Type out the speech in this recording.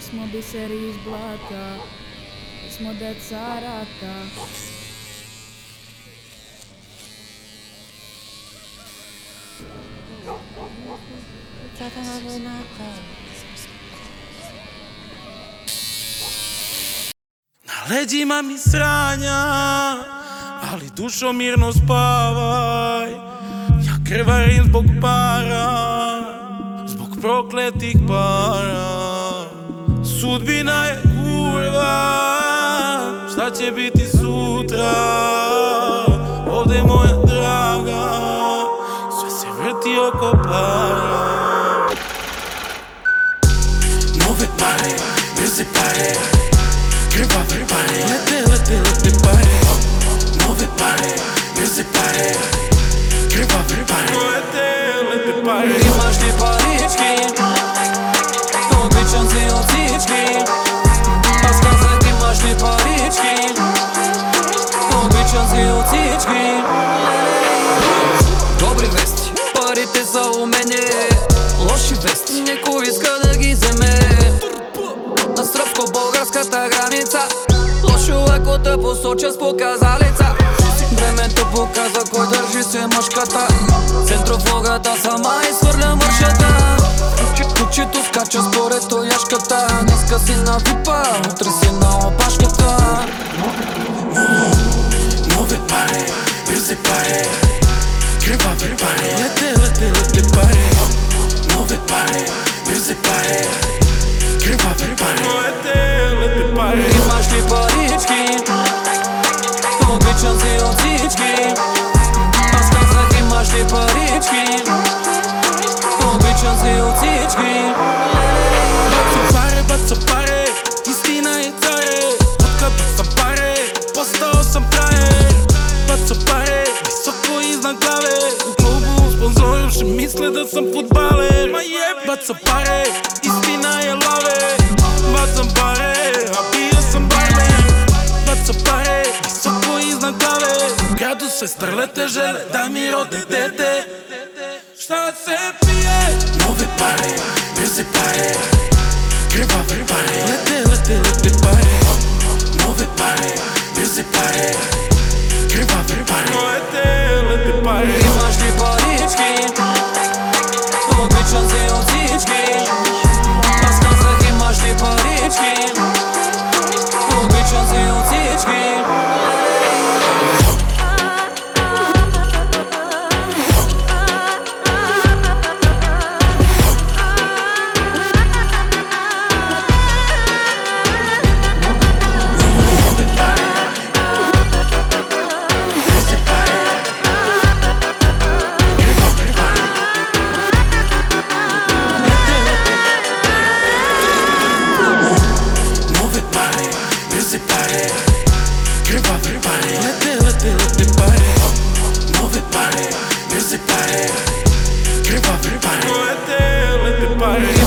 smo biseri iz blata, mi smo deca rata. Na leđima mi sranja, ali dušo mirno spavaj. Ja krvarim zbog para, zbog prokletih para. Sudbina je kurva, šta će biti sutra? Ovdje je moja draga, sve se vrti oko para. Nove pare, brze pare. Krvave pare, lete, lete, lete pare. Nove pare, brze pare. Krvave pare, lete, lete pare Si od cički Dobri vesti, парите са у мене. Лоши вести, некој иска да ги земе На српско-болгарската граница. Лошо ако те посоча с показалица. Времето показа кој држи се мъжката. Центрофогата сама изхвърля мършата. Кучето скача според тояшката. Днеска си на випа, утре си на опашката party, music party. Krwawy party, lety, lety, lety party Nowy party, music party. Krwawy party. Da sam futbaler Ma jeb, baco pare, istina je lave. Bacam pare, a bio sam barman Baco pare, visoko iznad glave. U gradu sve strlete žele da mi rode dete Šta se pije? Nove pare, Kryzysy pary Krwawy pary Lety, lety, lety pary Nowy pary Kryzysy pary Krwawy pary Lety, lety pary